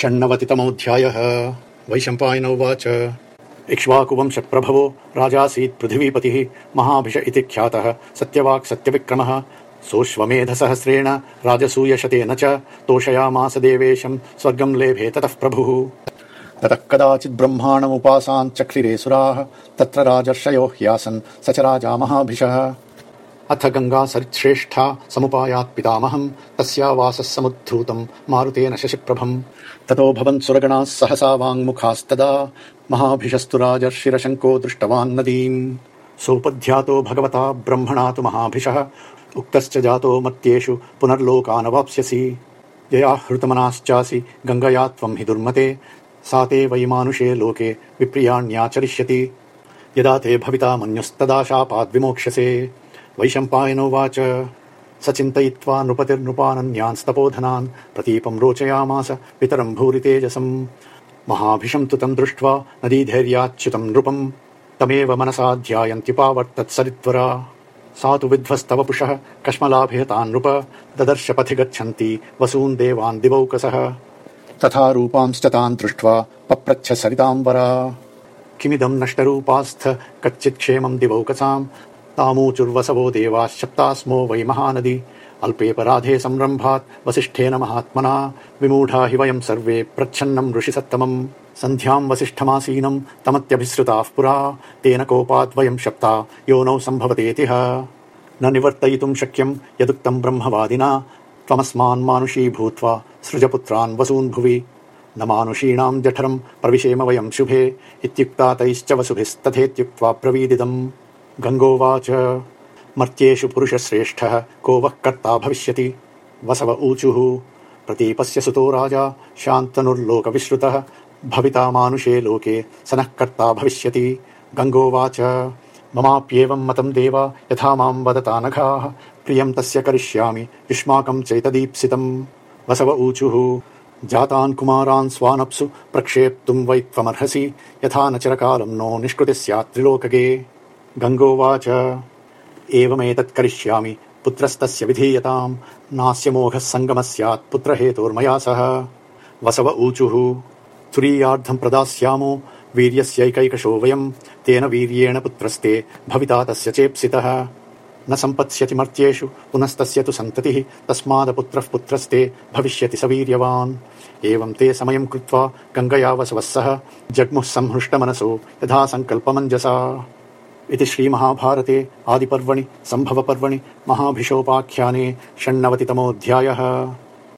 षण्णवतितमोऽध्यायः। वैशम्पायन उवाच। इक्ष्वाकुवंशप्रभवो राजासीत् पृथिवीपतिः महाभिष इति ख्यातः। सत्यवाक् सत्यविक्रमः। सोऽश्वमेधसहस्रेण राजसूयशतेन च तोषयामास देवेशम् स्वर्गम् लेभे ततः प्रभुः। ततः कदाचित् ब्रह्माणमुपासान् सुराः। तत्र राजर्षयो ह्यासन्। स च राजा महाभिषः। अथ गङ्गा सरिच्छ्रेष्ठा समुपायात् पितामहम् तस्या वासः समुद्धूतम् मारुतेन शशिप्रभम्। ततो भवन् सुरगणाः सहसा वाङ्मुखास्तदा, महाभिषस्तु राजर्षिरशङ्को दृष्टवान् नदीम्। सोपध्यातो भगवता ब्रह्मणा तु महाभिषः, उक्तश्च जातो मत्येषु पुनर्लोकानवाप्स्यसि। यया हृतमनाश्चासि गङ्गया त्वम् हि दुर्मते, सा ते वै मानुषे लोके विप्रियाण्याचरिष्यति। यदा ते भविता मन्युस्तदा शापाद्विमोक्ष्यसे। वैशम्पायनोवाच स चिन्तयित्वा नृपतिर्नृपानन्यान्स्तपोधनान् प्रतीपम् रोचयामास पितरम् भूरि तेजसम् महाभिषम् तु तम् दृष्ट्वा नदीधैर्याच्युतम् नृपम् तमेव मनसा ध्यायन्त्युपावर्तत्सरित्वरा सा तु विध्वस्तवपुषः कश्मलाभिः तान् नृप। ददर्श पथि गच्छन्ति वसून् देवान् दिवौकसः। तथा रूपांश्च तान् दृष्ट्वा पप्रच्छ सरिताम् वरा किमिदम् नष्टरूपास्थ कच्चित् क्षेमम् दिवौकसाम्। तामूचुर्वसवो देवाश्शप्तास्मो वै महानदी। अल्पेपराधे संरम्भात् वसिष्ठेन महात्मना विमूढा हि वयम् सर्वे प्रच्छन्नम् ऋषिसत्तमम्। सन्ध्याम् वसिष्ठमासीनम् तमत्यभिसृताः पुरा। तेन कोपात् वयम् शप्ता। योनौ सम्भवतेतिह न निवर्तयितुम् शक्यम् यदुक्तम् ब्रह्मवादिना। त्वमस्मान् मानुषी भूत्वा सृजपुत्रान् वसून् भुवि। न मानुषीणाम् जठरम् प्रविशेम वयम् शुभे। इत्युक्ता तैश्च वसुभिस्तथेत्युक्त्वा ब्रवीदिदम् गङ्गोवाच। मर्त्येषु पुरुषश्रेष्ठः, को वः कर्ता भविष्यति? वसव ऊचुः। प्रतीपस्य सुतो राजा, शान्तनुर्लोकविश्रुतः। भविता मानुषे लोके स कर्ता भविष्यति। गङ्गोवाच। ममाप्येवम् मतम् देव, यथा वदता नघाः। प्रियम् तस्य करिष्यामि युष्माकम् चैतदीप्सितम्। वसव ऊचुः। जातान् कुमारान् स्वानप्सु प्रक्षेप्तुम् वै त्वमर्हसि। यथा न चिरकालम् नो निष्कृतिः स्यात् गङ्गोवाच। एवमेतत् करिष्यामि। पुत्रस्तस्य विधीयताम्। नास्य मोघः सङ्गमः स्यात्। पुत्रहेतोर्मया सह। वसव ऊचुः। तुरीयार्धम् प्रदास्यामो। वीर्यस्यैकैकशो वयम्। तेन वीर्येण पुत्रस्ते भविता तस्य चेप्सितः। न सम्पत्स्यति मर्त्येषु। पुनस्तस्य तु सन्ततिः। तस्मादपुत्रः पुत्रस्ते भविष्यति स वीर्यवान्। एवम् ते समयम् कृत्वा गङ्गया वसवः सह। जग्मुः संहृष्टमनसो यथा सङ्कल्पमञ्जसा। इति श्रीमहाभारते आदिपर्वणि सम्भवपर्वणि महाभिषोपाख्याने षण्णवतितमोऽध्यायः।